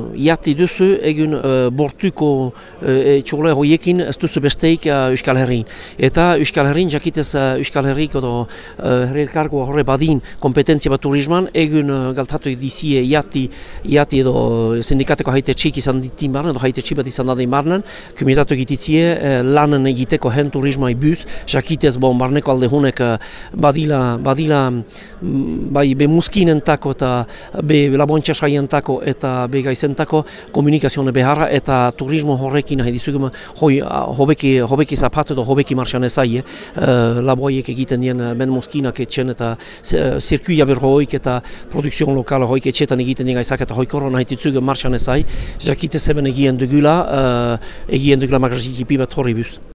Iati duzu egun uh, bortuko uh, txurle horiekin ez duzu besteik uh, Euskal Herriin. Eta Euskal Herriin jakitez uh, Euskal Herrik edo uh, herri horre badin kompetentzia bat turisman egun uh, galtatu dizie iati, iati edo sindikateko haite txik izan ditin barnen, edo haite txik bat izan dadin barnen, komitatu egititzie uh, lanen egiteko hen turisma ibuz, jakitez bon barneko alde hunek uh, badila, badila bai be muskinentako eta be labontxasaientako eta be gaiz zentako komunikazioa beharra eta turismo horrekin nahi dizuguma hoi, hobeki, hobeki zapatu edo hobeki marxan ezai, eh? laboiek egiten dien ben moskinak etxen eta zirkuia berro hoik eta produkzion lokala hoik etxetan egiten dien gaizak eta hoik horro nahi ditzugu marxan ezai, jakite zeben egien dugula, uh, egien dugula magraziki bat horri buz.